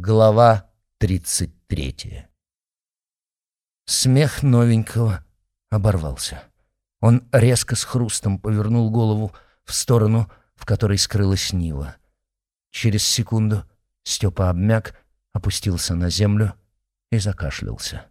Глава тридцать третья. Смех новенького оборвался. Он резко с хрустом повернул голову в сторону, в которой скрылась Нива. Через секунду Степа обмяк, опустился на землю и закашлялся.